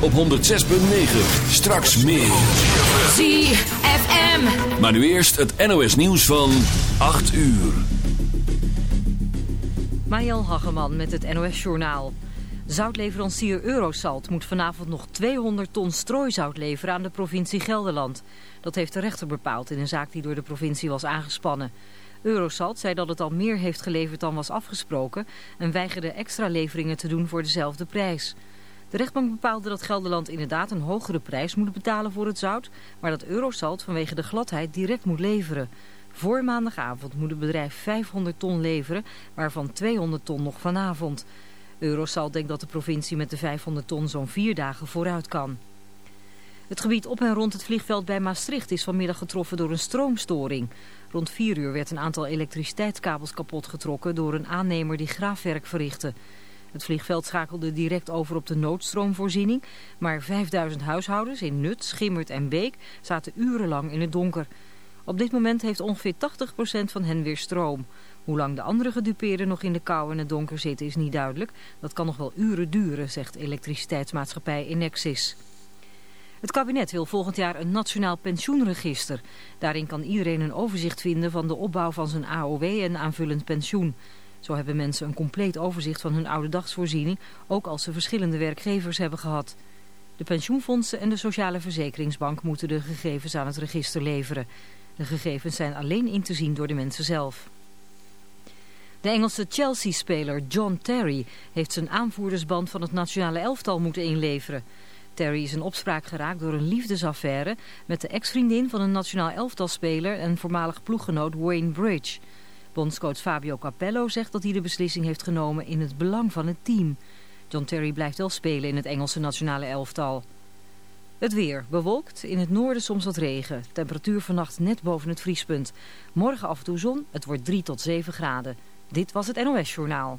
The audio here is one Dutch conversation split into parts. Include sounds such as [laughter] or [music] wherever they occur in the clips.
op 106.9. Straks meer. ZFM. Maar nu eerst het NOS nieuws van 8 uur. Mariel Hageman met het NOS Journaal. Zoutleverancier Eurosalt moet vanavond nog 200 ton strooizout leveren aan de provincie Gelderland. Dat heeft de rechter bepaald in een zaak die door de provincie was aangespannen. Eurosalt zei dat het al meer heeft geleverd dan was afgesproken en weigerde extra leveringen te doen voor dezelfde prijs. De rechtbank bepaalde dat Gelderland inderdaad een hogere prijs moet betalen voor het zout, maar dat Eurosalt vanwege de gladheid direct moet leveren. Voor maandagavond moet het bedrijf 500 ton leveren, waarvan 200 ton nog vanavond. Eurosalt denkt dat de provincie met de 500 ton zo'n vier dagen vooruit kan. Het gebied op en rond het vliegveld bij Maastricht is vanmiddag getroffen door een stroomstoring. Rond 4 uur werd een aantal elektriciteitskabels kapot getrokken door een aannemer die graafwerk verrichtte. Het vliegveld schakelde direct over op de noodstroomvoorziening, maar 5000 huishoudens in Nut, Schimmert en Beek zaten urenlang in het donker. Op dit moment heeft ongeveer 80% van hen weer stroom. Hoe lang de andere gedupeerden nog in de kou en het donker zitten is niet duidelijk. Dat kan nog wel uren duren, zegt elektriciteitsmaatschappij Enexis. Het kabinet wil volgend jaar een nationaal pensioenregister. Daarin kan iedereen een overzicht vinden van de opbouw van zijn AOW en aanvullend pensioen. Zo hebben mensen een compleet overzicht van hun oude dagsvoorziening, ook als ze verschillende werkgevers hebben gehad. De pensioenfondsen en de Sociale Verzekeringsbank moeten de gegevens aan het register leveren. De gegevens zijn alleen in te zien door de mensen zelf. De Engelse Chelsea-speler John Terry heeft zijn aanvoerdersband van het nationale elftal moeten inleveren. Terry is in opspraak geraakt door een liefdesaffaire met de ex-vriendin van een nationaal elftalspeler en voormalig ploeggenoot Wayne Bridge. Bondscoach Fabio Capello zegt dat hij de beslissing heeft genomen in het belang van het team. John Terry blijft wel spelen in het Engelse nationale elftal. Het weer bewolkt, in het noorden soms wat regen. Temperatuur vannacht net boven het vriespunt. Morgen af en toe zon, het wordt 3 tot 7 graden. Dit was het NOS Journaal.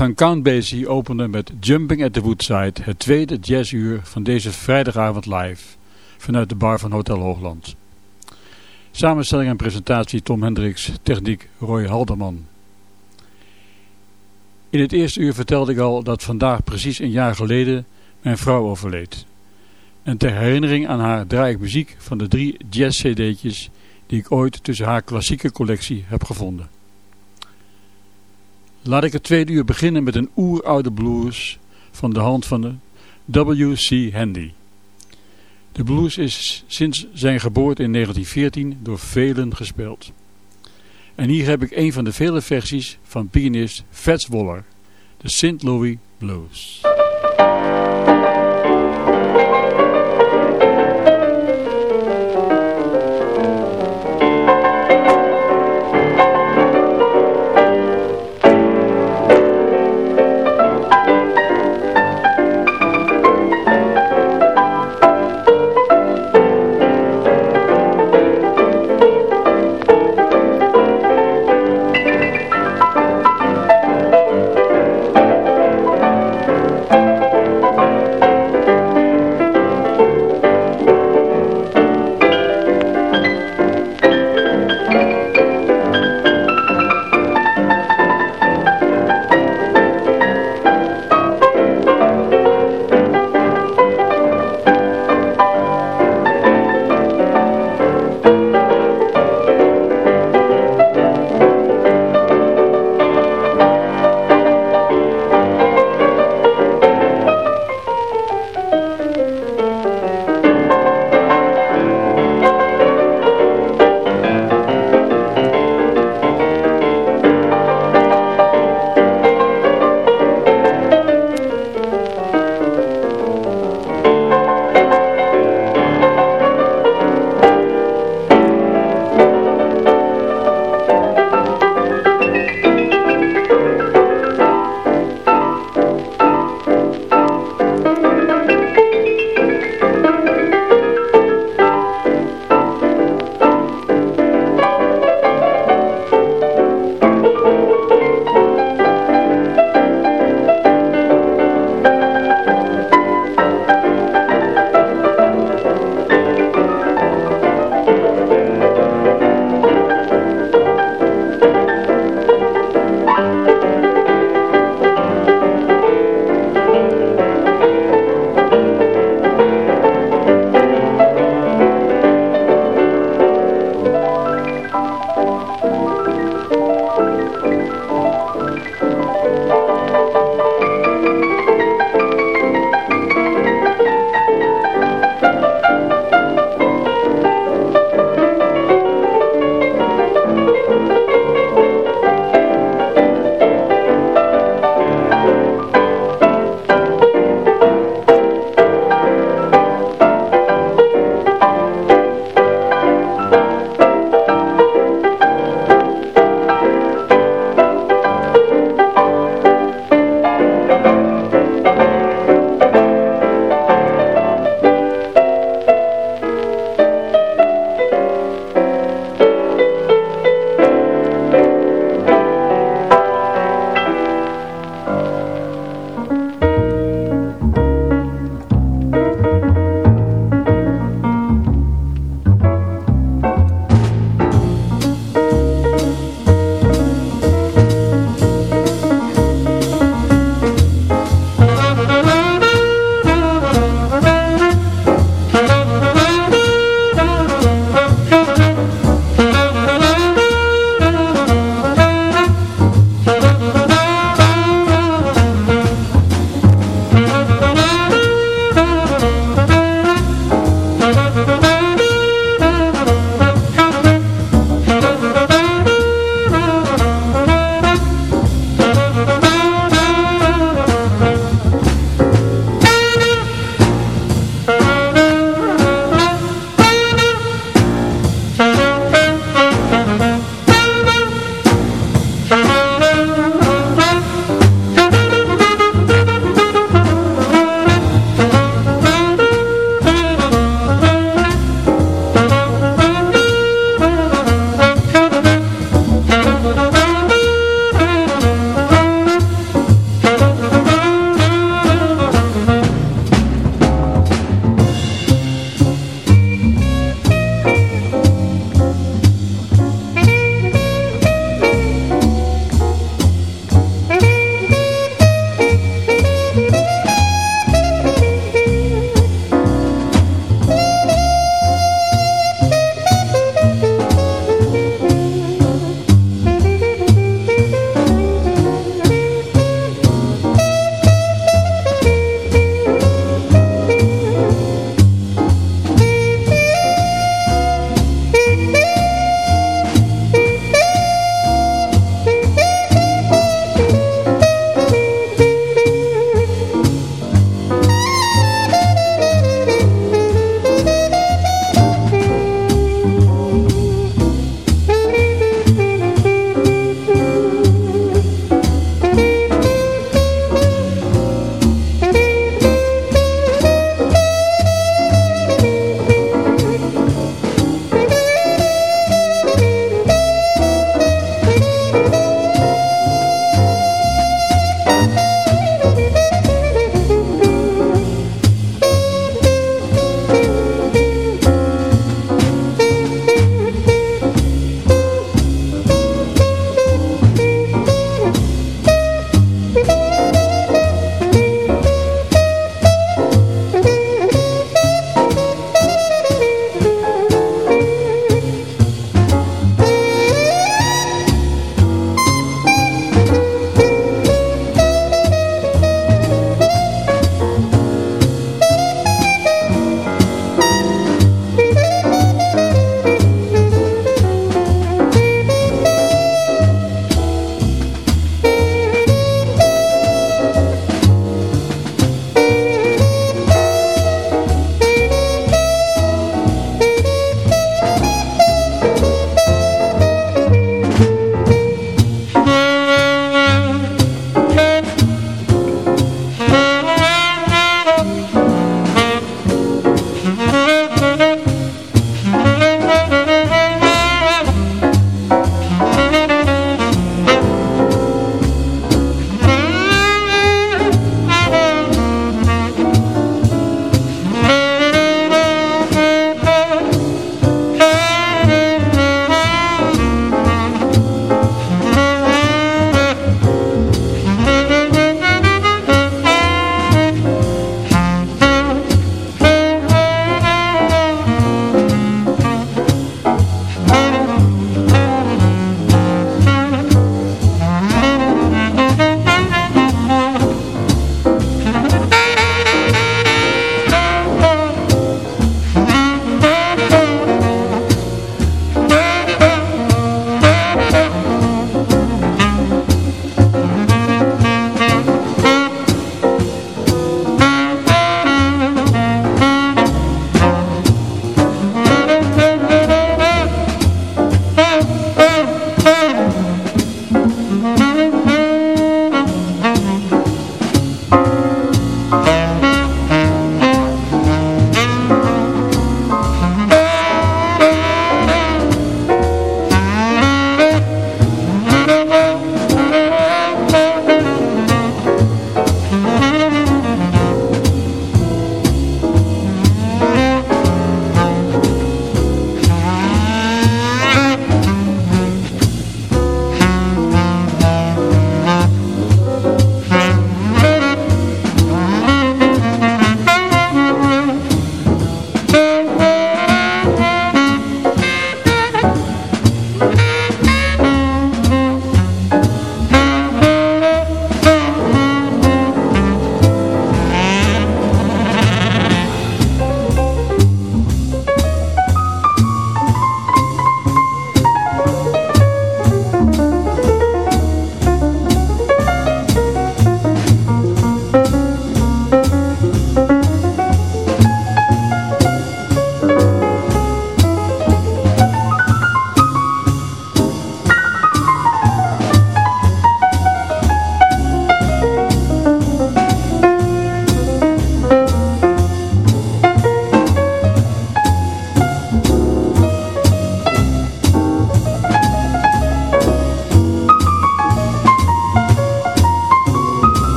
Van Count Basie opende met Jumping at the Woodside, het tweede jazzuur van deze vrijdagavond live, vanuit de bar van Hotel Hoogland. Samenstelling en presentatie Tom Hendricks, techniek Roy Halderman. In het eerste uur vertelde ik al dat vandaag precies een jaar geleden mijn vrouw overleed. En ter herinnering aan haar draai ik muziek van de drie jazz-cd'tjes die ik ooit tussen haar klassieke collectie heb gevonden. Laat ik het tweede uur beginnen met een oeroude blues van de hand van de W.C. Handy. De blues is sinds zijn geboorte in 1914 door velen gespeeld. En hier heb ik een van de vele versies van pianist Fats Waller, de St. Louis Blues.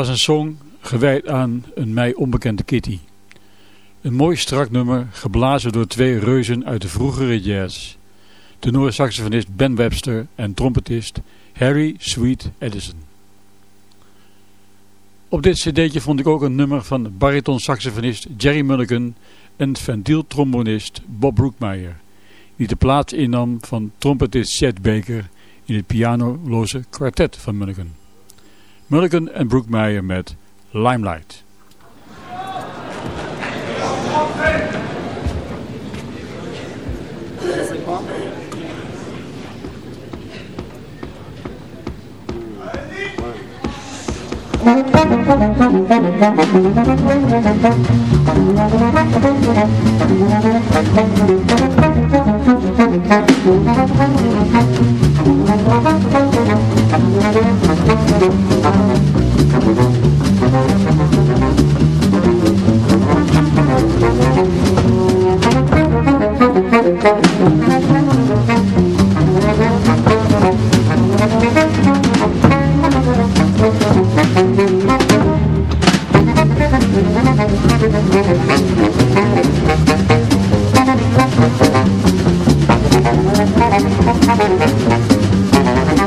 Was een song gewijd aan een mij onbekende Kitty. Een mooi strak nummer, geblazen door twee reuzen uit de vroegere jazz. Tenor-saxofonist Ben Webster en trompetist Harry Sweet Edison. Op dit cd'tje vond ik ook een nummer van bariton-saxofonist Jerry Mulligan en ventieltrombonist Bob Brookmeyer, die de plaats innam van trompetist Chet Baker in het pianoloze kwartet van Mulligan. Mulligan en Broekmeijer met Limelight. [laughs] Thank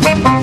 Thank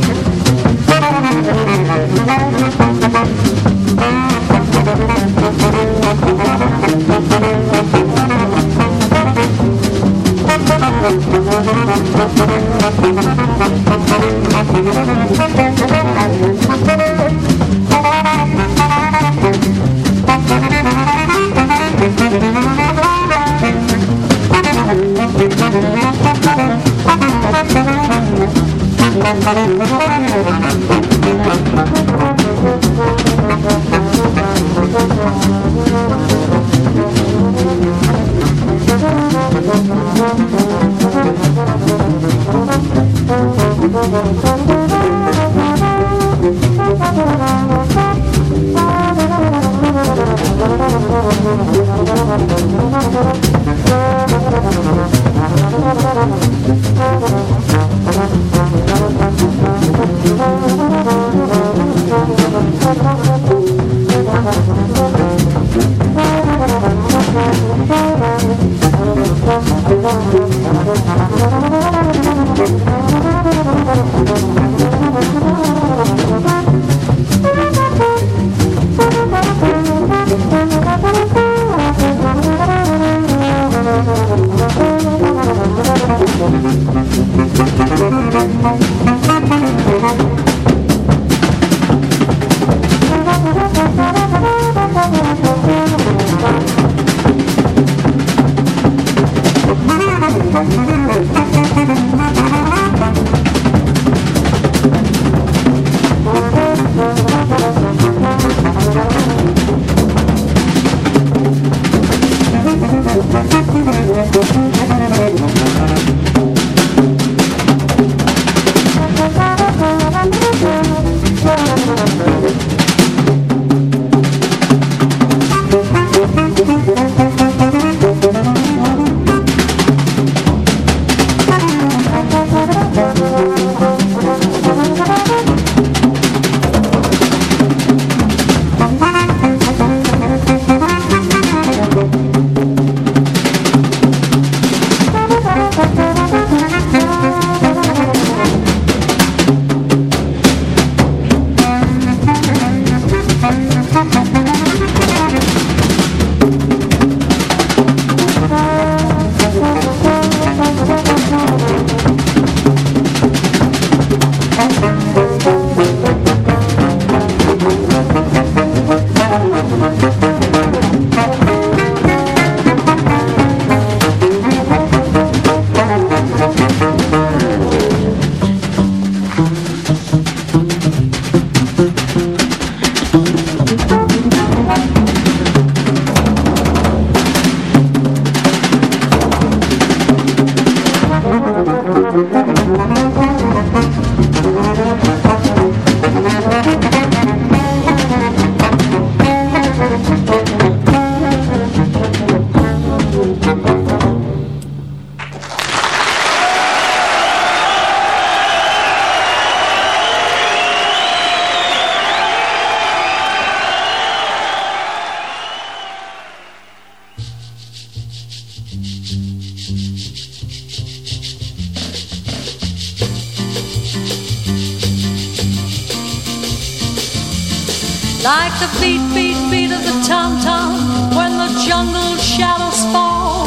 Like the beat, beat, beat of the tom-tom When the jungle shadows fall.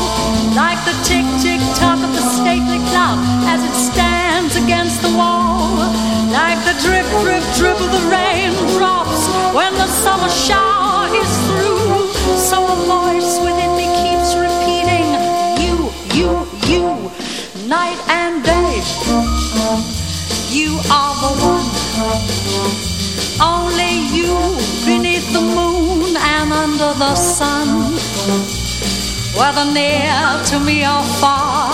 Like the tick, tick, tock of the stately clock As it stands against the wall. Like the drip, drip, drip of the raindrops When the summer shower is through. So a voice within me keeps repeating You, you, you, night and day. You are the one. Only you beneath the moon and under the sun. Whether near to me or far,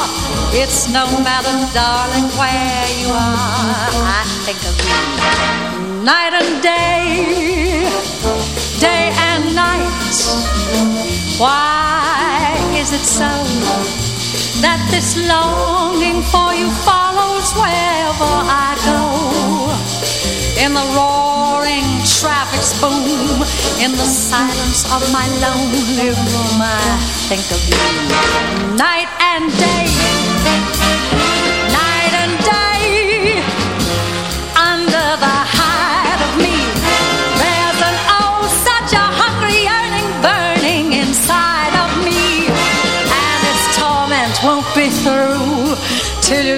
it's no matter, darling, where you are. I think of you night and day, day and night. Why is it so that this longing for you follows wherever I go? In the roaring traffic's boom, in the silence of my lonely room I think of you Night and day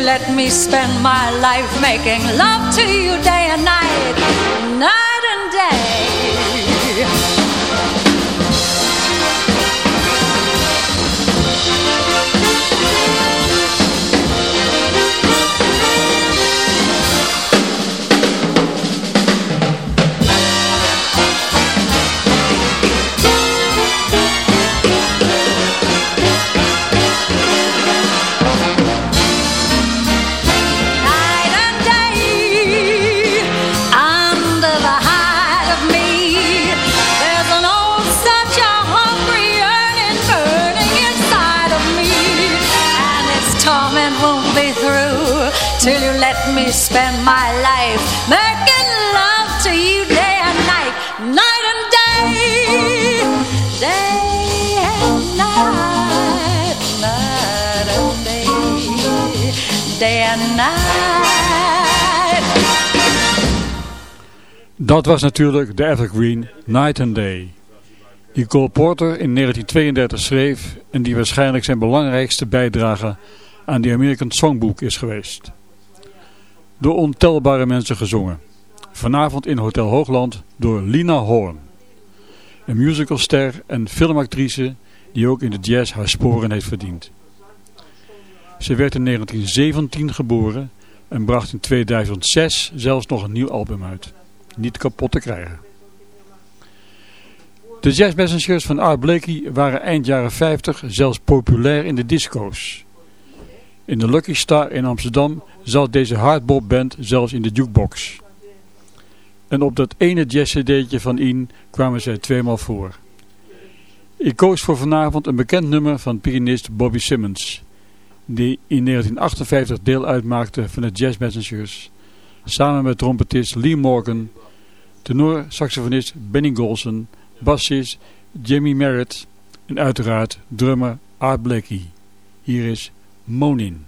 let me spend my life Making love to you day and night me spend my life making love to you day and night, night and day, day and night, night and day, day and night. Dat was natuurlijk de Evergreen Night and Day. Die Cole Porter in 1932 schreef en die waarschijnlijk zijn belangrijkste bijdrage aan de American Songbook is geweest door ontelbare mensen gezongen. Vanavond in Hotel Hoogland door Lina Horn. Een musicalster en filmactrice die ook in de jazz haar sporen heeft verdiend. Ze werd in 1917 geboren en bracht in 2006 zelfs nog een nieuw album uit. Niet kapot te krijgen. De jazzmessengers van Art Blakey waren eind jaren 50 zelfs populair in de disco's. In de Lucky Star in Amsterdam zat deze hardbop band zelfs in de jukebox. En op dat ene jazz-cd'tje van In kwamen zij tweemaal voor. Ik koos voor vanavond een bekend nummer van pianist Bobby Simmons, die in 1958 deel uitmaakte van de Jazz Messengers, samen met trompetist Lee Morgan, tenor-saxofonist Benny Golson, bassist Jimmy Merritt en uiteraard drummer Art Blakey. Hier is Monin.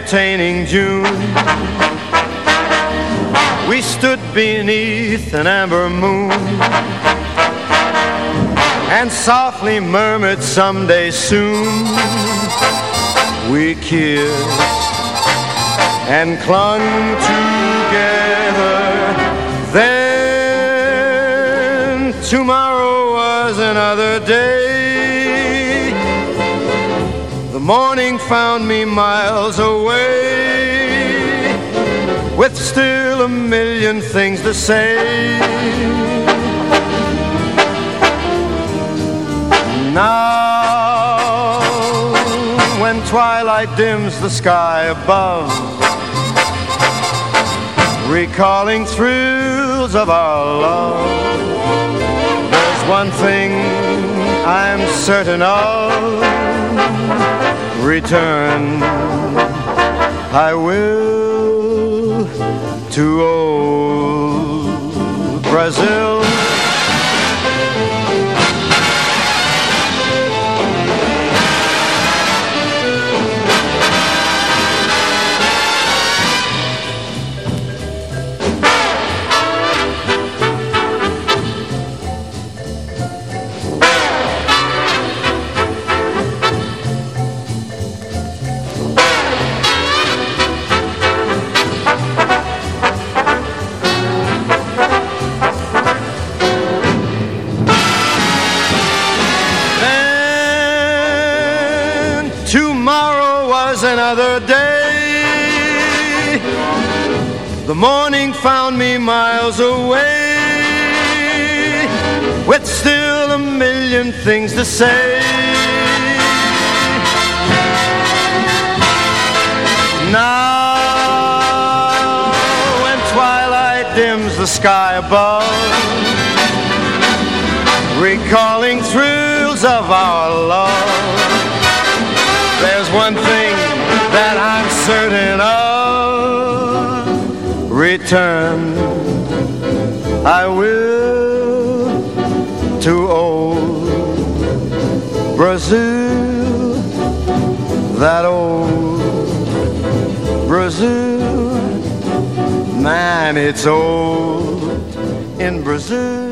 Entertaining June. We stood beneath an amber moon and softly murmured someday soon. We kissed and clung together. Then tomorrow was another day morning found me miles away. With still a million things to say. Now when twilight dims the sky above Recalling thrills of our love There's one thing I'm certain of return. I will to old Brazil another day. The morning found me miles away, with still a million things to say. Now, when twilight dims the sky above, recalling thrills of our love, certain. Return, I will to old Brazil, that old Brazil. Man, it's old in Brazil.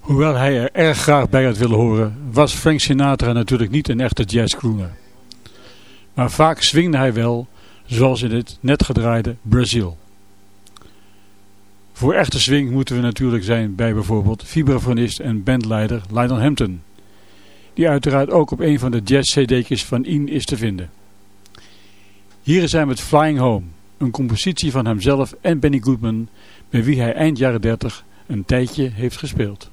Hoewel hij er erg graag bij had willen horen, was Frank Sinatra natuurlijk niet een echte jazzcrooner. Maar vaak swingde hij wel, zoals in het net gedraaide Brazil. Voor echte swing moeten we natuurlijk zijn bij bijvoorbeeld vibrafonist en bandleider Lionel Hampton, die uiteraard ook op een van de jazz-cd'tjes van Ian is te vinden. Hier is hij met Flying Home, een compositie van hemzelf en Benny Goodman, met wie hij eind jaren 30 een tijdje heeft gespeeld.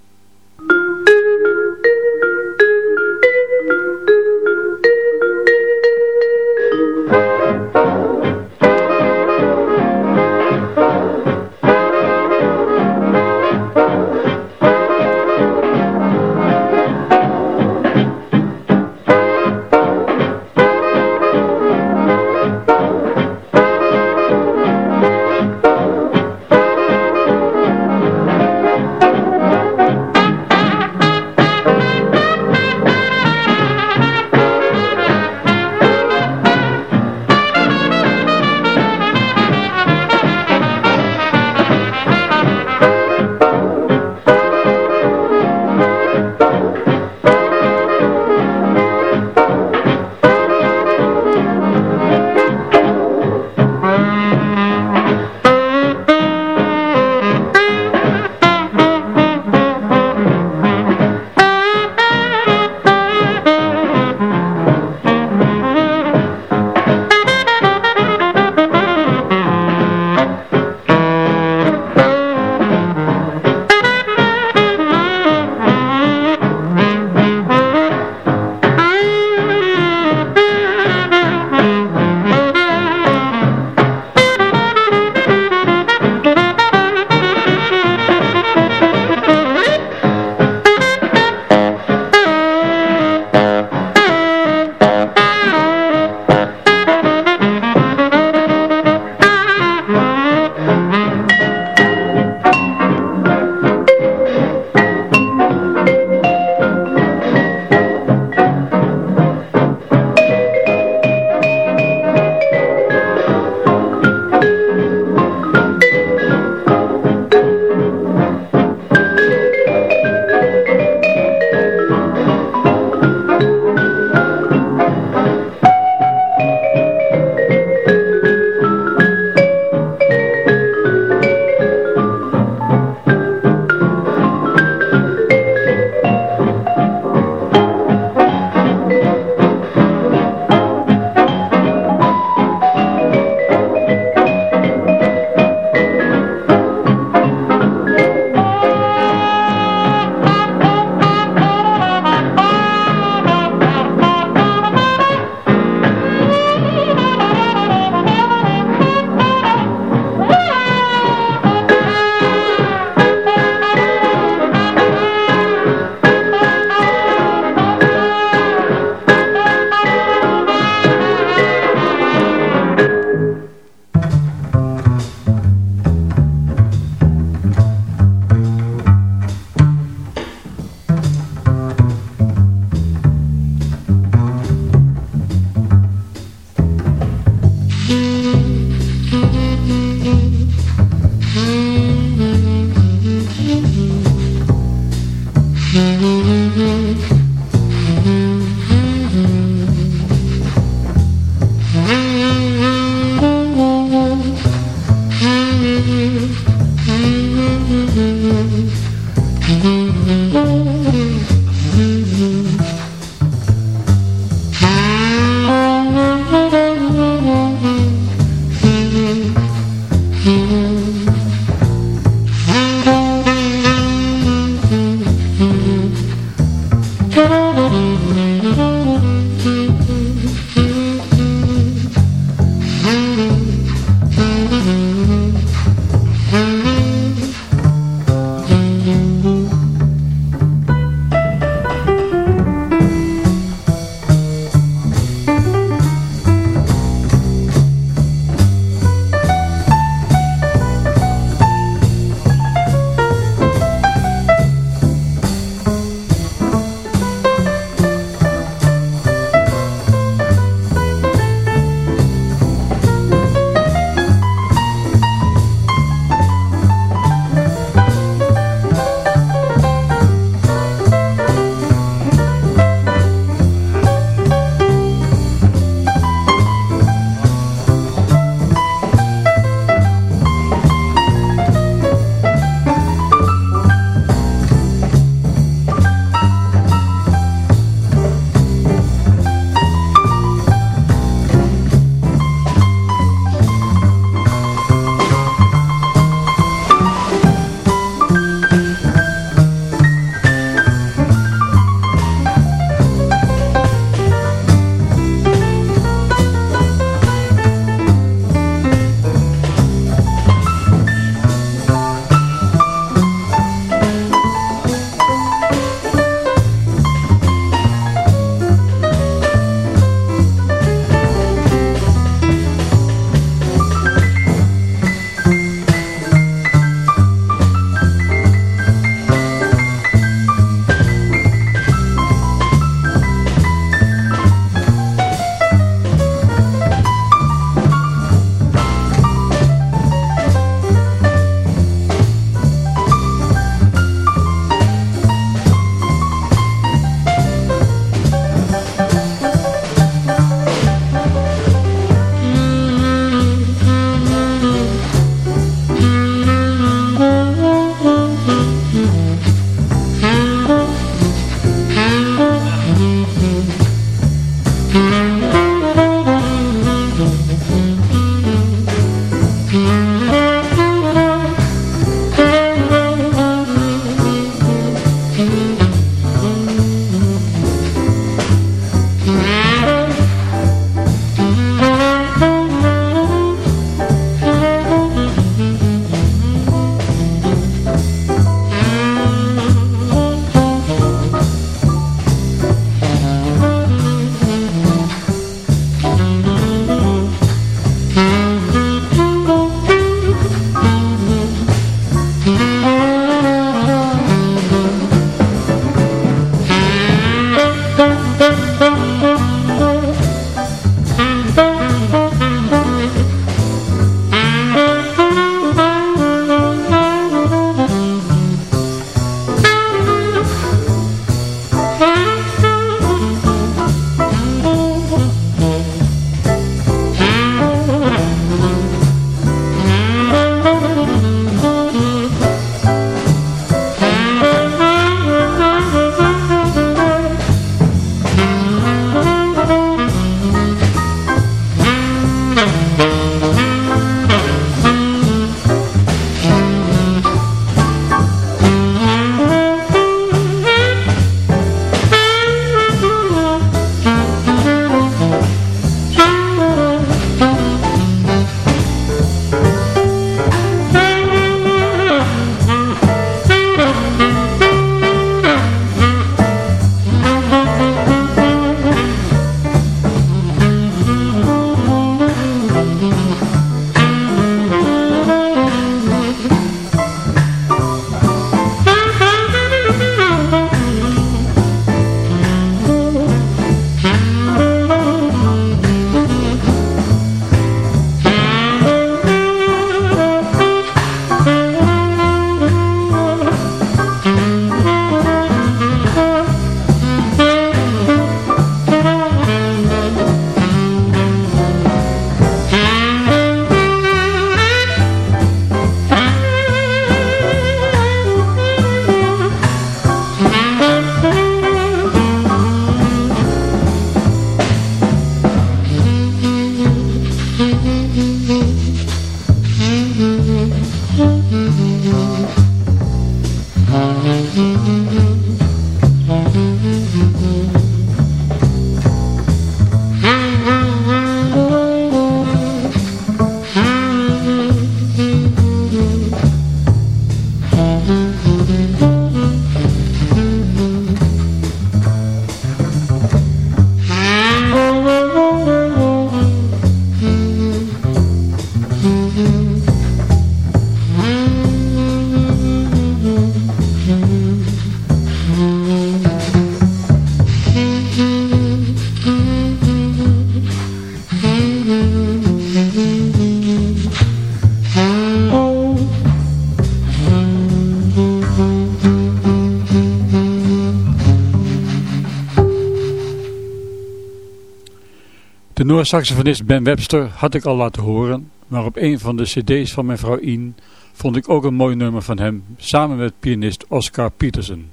Saxofonist Ben Webster had ik al laten horen, maar op een van de cd's van mijn vrouw Ian vond ik ook een mooi nummer van hem, samen met pianist Oscar Peterson.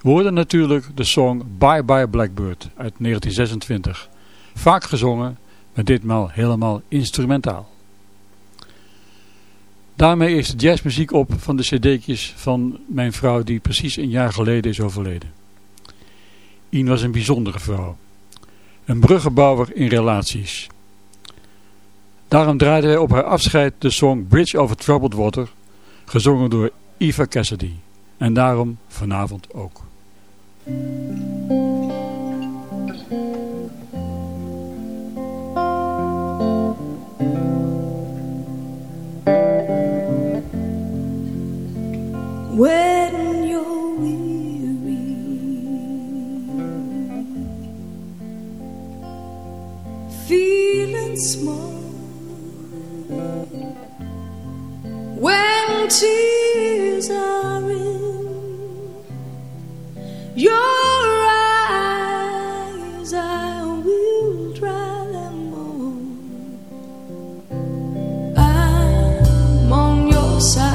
We hoorden natuurlijk de song Bye Bye Blackbird uit 1926, vaak gezongen, maar ditmaal helemaal instrumentaal. Daarmee is de jazzmuziek op van de cd'tjes van mijn vrouw die precies een jaar geleden is overleden. Ian was een bijzondere vrouw. Een bruggenbouwer in relaties. Daarom draaiden wij op haar afscheid de song Bridge Over Troubled Water, gezongen door Eva Cassidy. En daarom vanavond ook. feeling small when tears are in your eyes. I will dry them all. I'm on your side.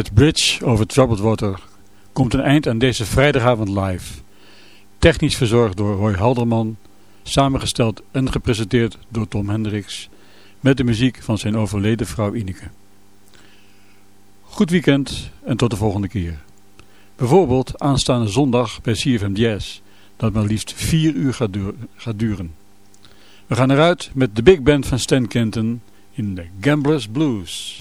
Met Bridge over Troubled Water komt een eind aan deze vrijdagavond live. Technisch verzorgd door Roy Halderman, samengesteld en gepresenteerd door Tom Hendricks, met de muziek van zijn overleden vrouw Ineke. Goed weekend en tot de volgende keer. Bijvoorbeeld aanstaande zondag bij CFM Jazz, dat maar liefst vier uur gaat, duur- gaat duren. We gaan eruit met de big band van Stan Kenton in de Gamblers Blues.